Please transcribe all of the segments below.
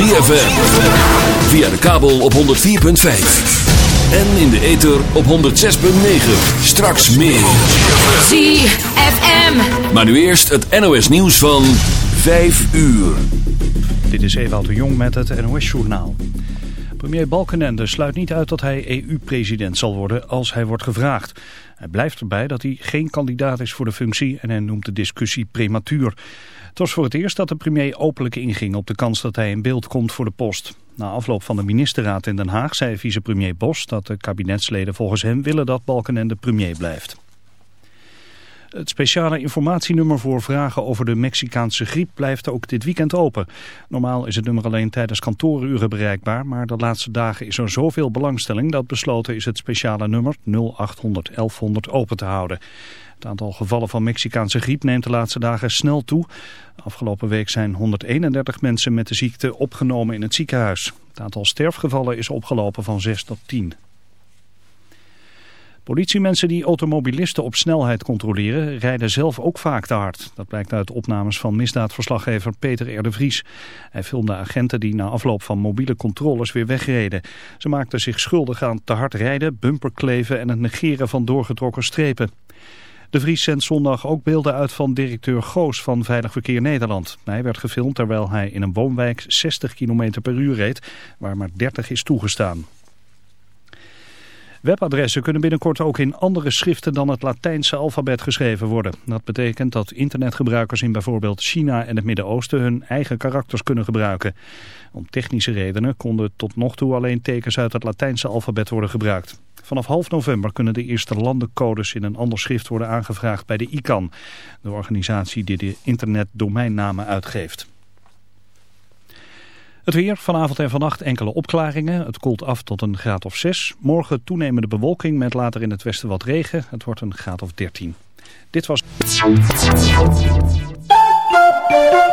ZFM. Via de kabel op 104.5. En in de ether op 106.9. Straks meer. ZFM. Maar nu eerst het NOS nieuws van 5 uur. Dit is Ewout de Jong met het NOS-journaal. Premier Balkenende sluit niet uit dat hij EU-president zal worden als hij wordt gevraagd. Hij blijft erbij dat hij geen kandidaat is voor de functie en hij noemt de discussie prematuur. Het was voor het eerst dat de premier openlijk inging op de kans dat hij in beeld komt voor de post. Na afloop van de ministerraad in Den Haag zei vicepremier Bos dat de kabinetsleden volgens hem willen dat Balkenende premier blijft. Het speciale informatienummer voor vragen over de Mexicaanse griep blijft ook dit weekend open. Normaal is het nummer alleen tijdens kantooruren bereikbaar, maar de laatste dagen is er zoveel belangstelling dat besloten is het speciale nummer 0800 1100 open te houden. Het aantal gevallen van Mexicaanse griep neemt de laatste dagen snel toe. Afgelopen week zijn 131 mensen met de ziekte opgenomen in het ziekenhuis. Het aantal sterfgevallen is opgelopen van 6 tot 10. Politiemensen die automobilisten op snelheid controleren rijden zelf ook vaak te hard. Dat blijkt uit opnames van misdaadverslaggever Peter R. Vries. Hij filmde agenten die na afloop van mobiele controles weer wegreden. Ze maakten zich schuldig aan te hard rijden, bumperkleven en het negeren van doorgetrokken strepen. De Vries zendt zondag ook beelden uit van directeur Goos van Veilig Verkeer Nederland. Hij werd gefilmd terwijl hij in een woonwijk 60 km per uur reed, waar maar 30 is toegestaan. Webadressen kunnen binnenkort ook in andere schriften dan het Latijnse alfabet geschreven worden. Dat betekent dat internetgebruikers in bijvoorbeeld China en het Midden-Oosten hun eigen karakters kunnen gebruiken. Om technische redenen konden tot nog toe alleen tekens uit het Latijnse alfabet worden gebruikt. Vanaf half november kunnen de eerste landencodes in een ander schrift worden aangevraagd bij de ICANN, de organisatie die de internetdomeinnamen uitgeeft. Het weer, vanavond en vannacht enkele opklaringen. Het koelt af tot een graad of 6. Morgen toenemende bewolking met later in het westen wat regen. Het wordt een graad of 13. Dit was...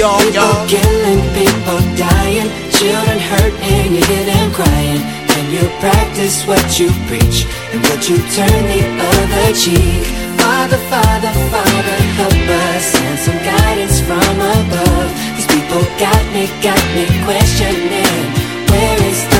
Y'all, y'all. killing, people dying, children hurt, and you hear them crying. Can you practice what you preach? And would you turn the other cheek? Father, Father, Father, help us. Send some guidance from above. These people got me, got me questioning. Where is the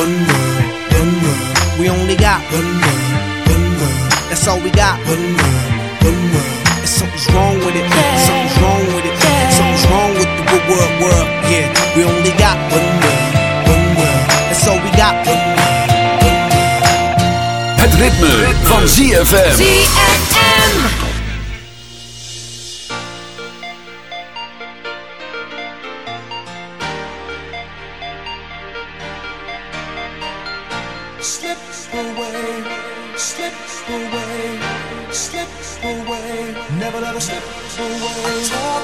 One world, one world. We only got one world, one world. That's all we got. One world, one world. And something's wrong with it. Something's wrong with it. Something's wrong with the good world, world. Yeah, we only got one world, one world. That's all we got. One world. Het ritme, van ZFM. ZFM.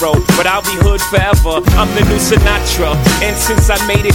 But I'll be hood forever. I'm the new Sinatra. And since I made it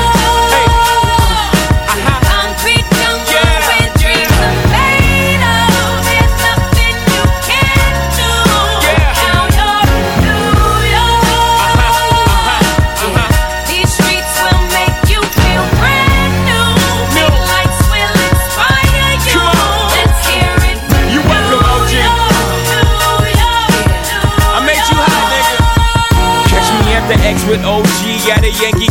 With OG at a Yankee.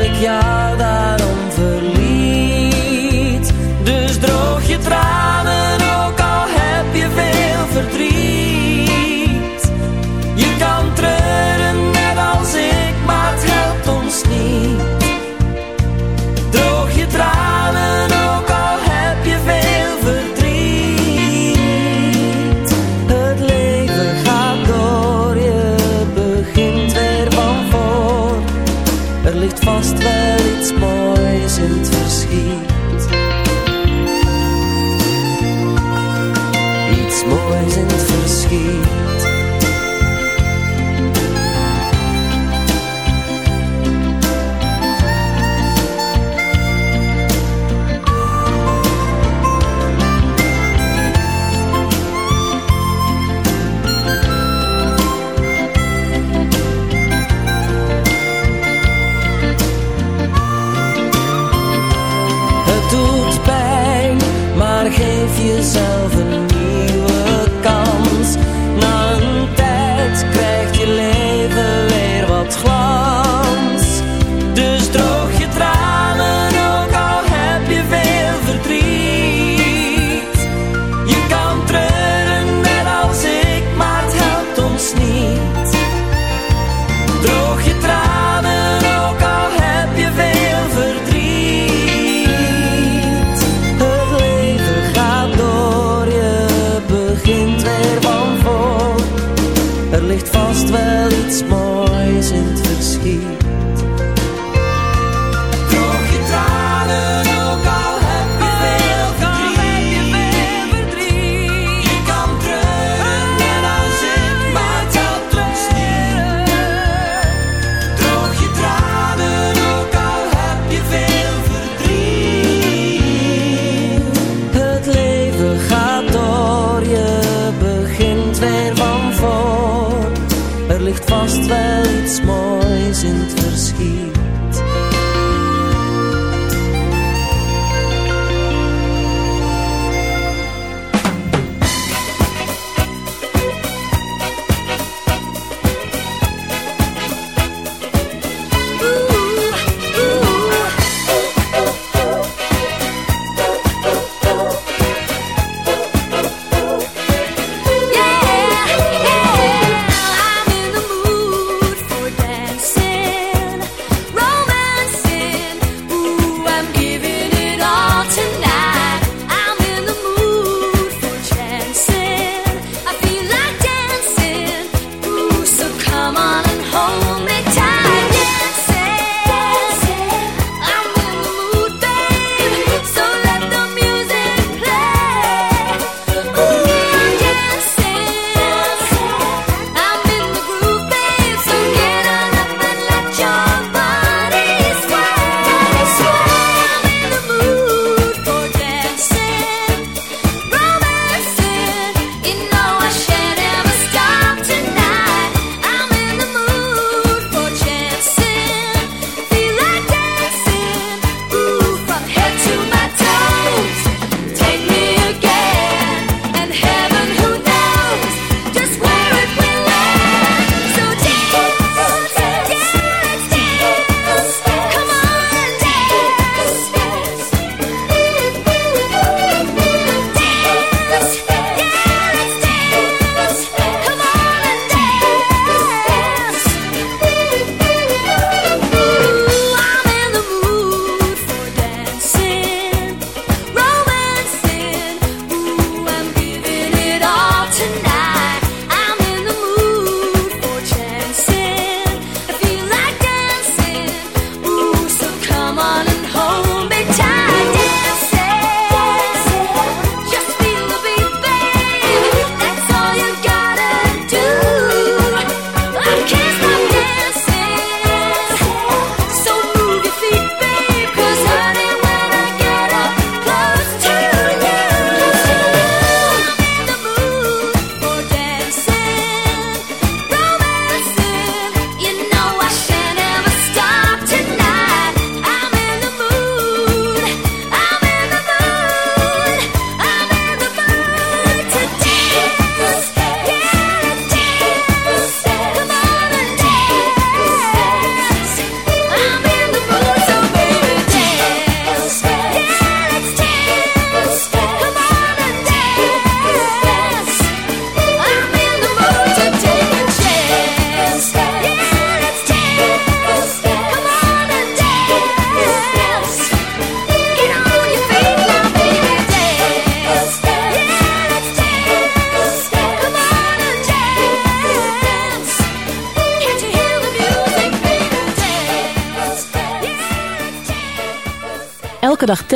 yourself and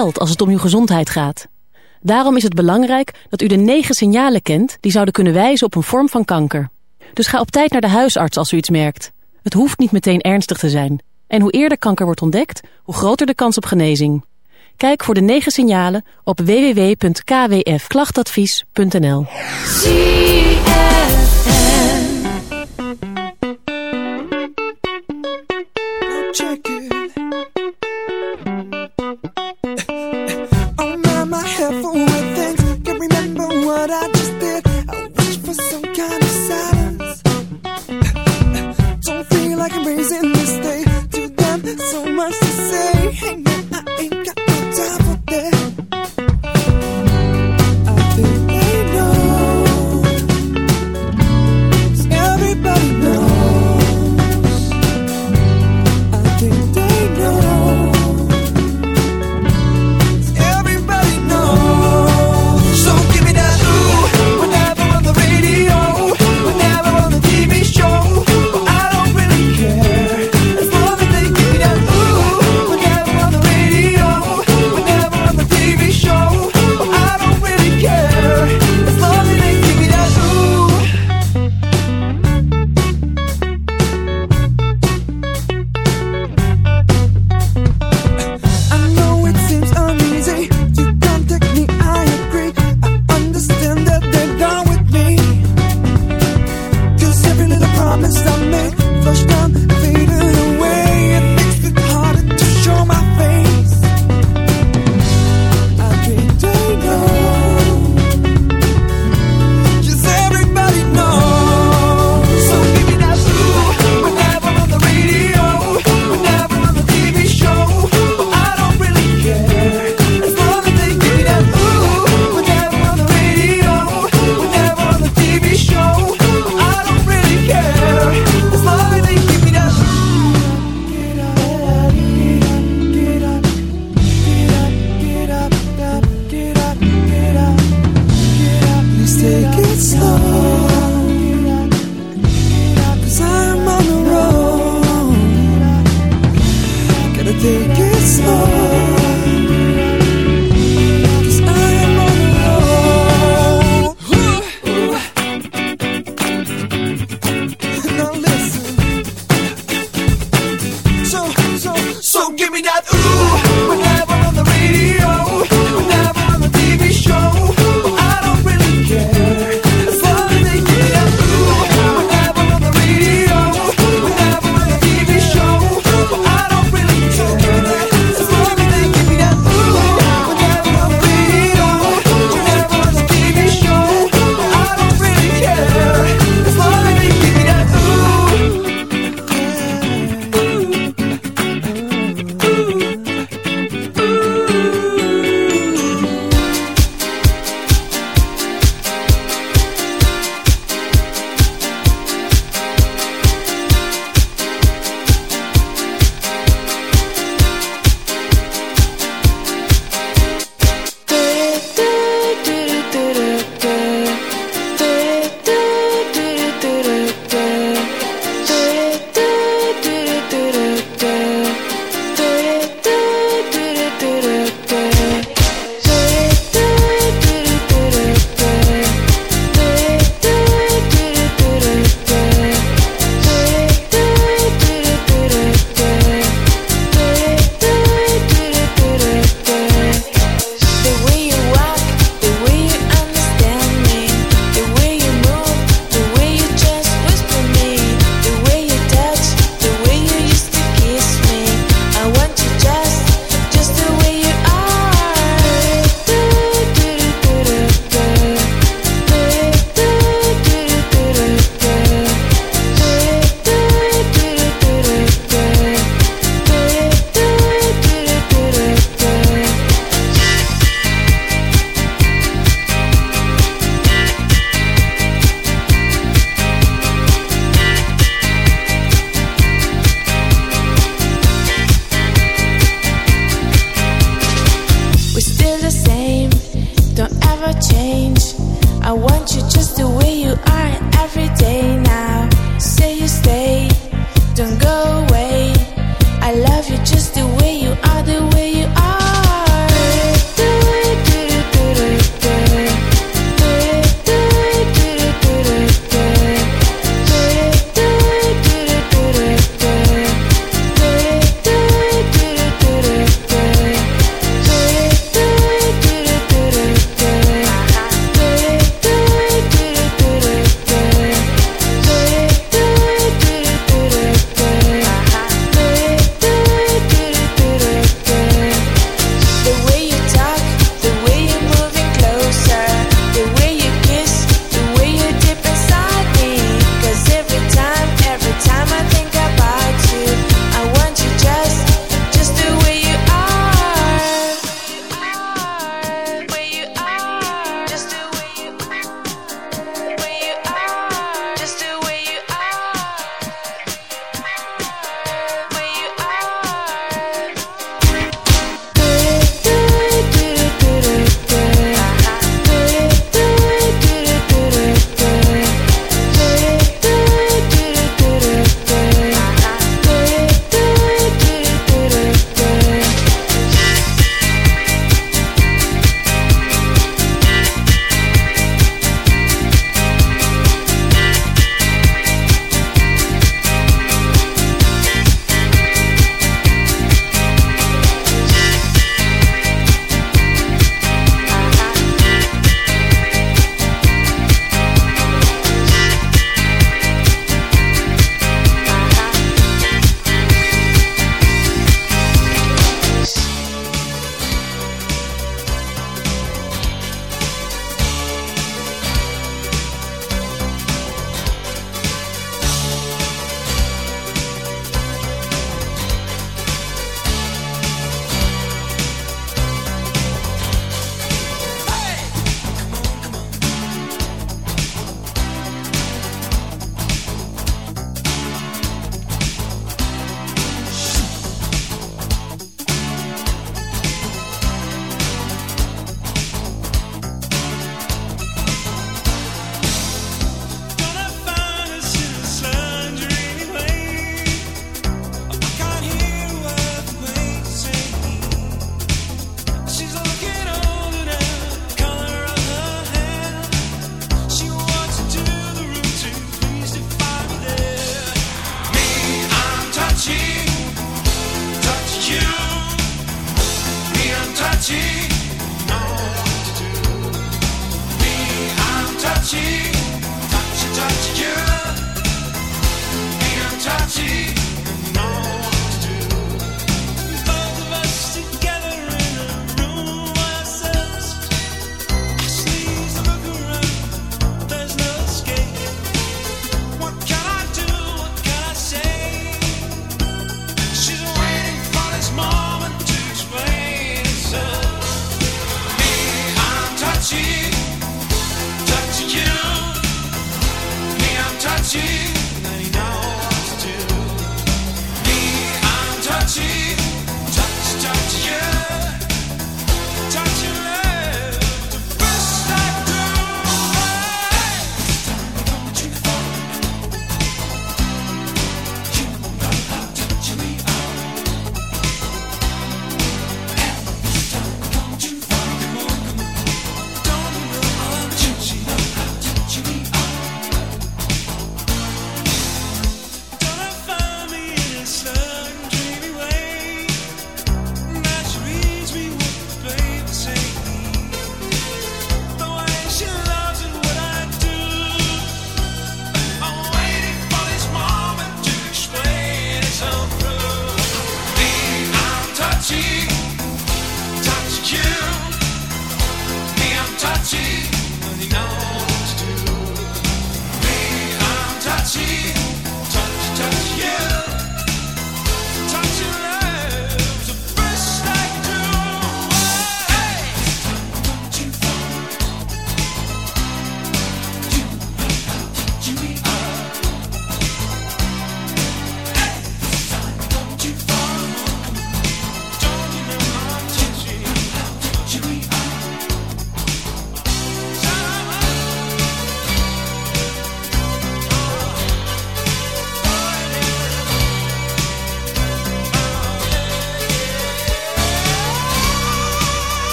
als het om uw gezondheid gaat. Daarom is het belangrijk dat u de negen signalen kent die zouden kunnen wijzen op een vorm van kanker. Dus ga op tijd naar de huisarts als u iets merkt. Het hoeft niet meteen ernstig te zijn. En hoe eerder kanker wordt ontdekt, hoe groter de kans op genezing. Kijk voor de negen signalen op www.kwfklachtadvies.nl.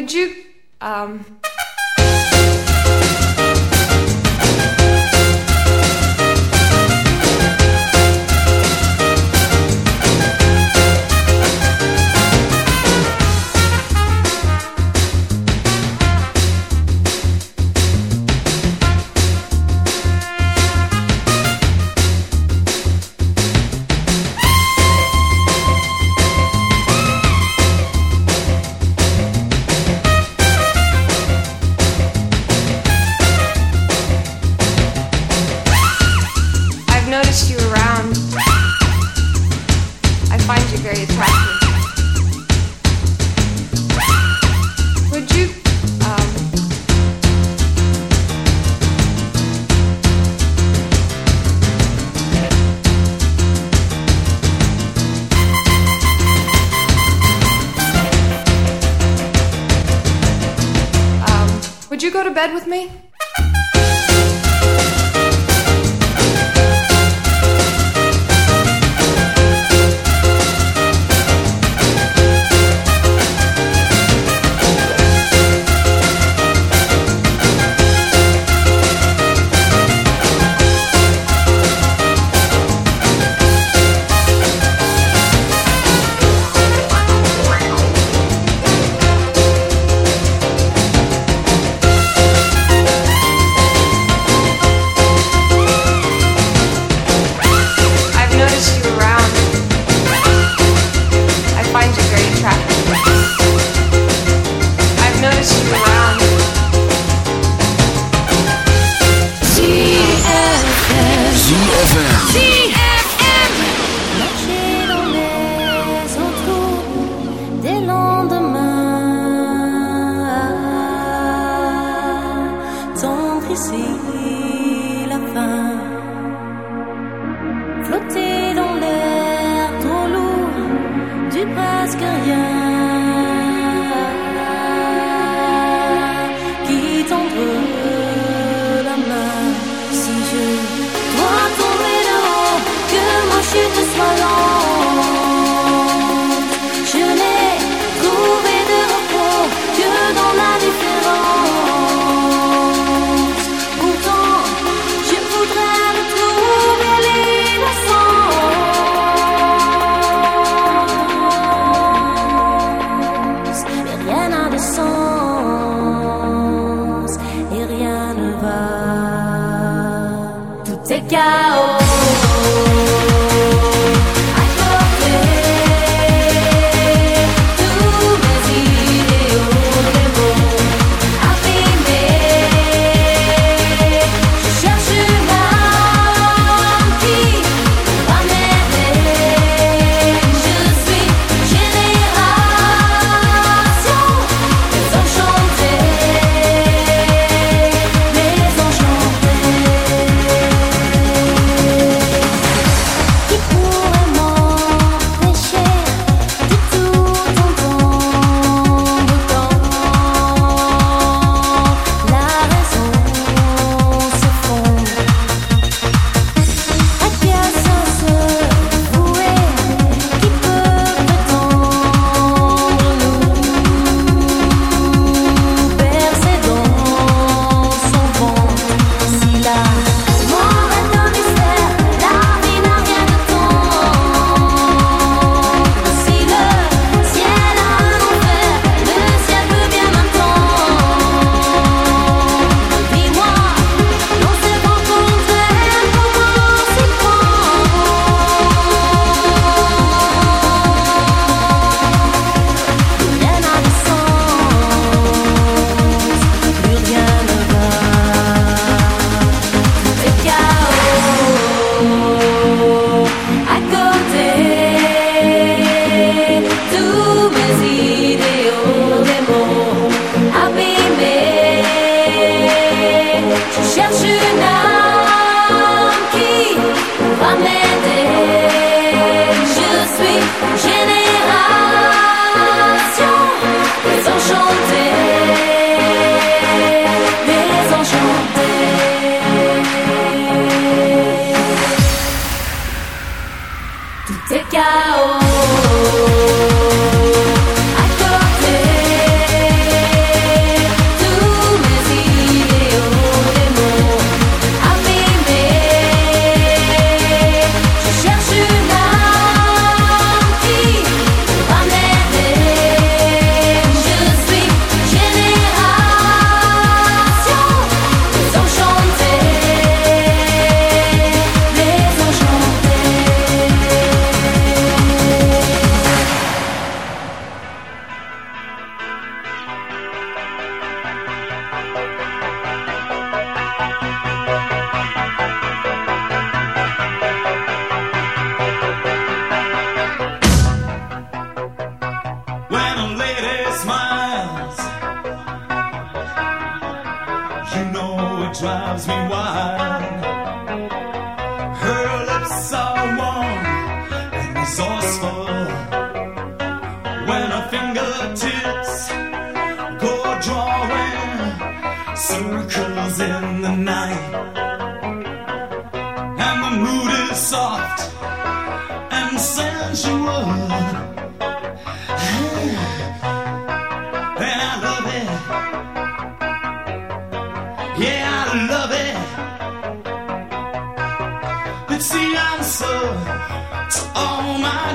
Would you, um,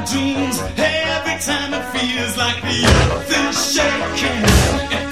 dreams every time it feels like the earth is shaking.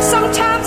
Sometimes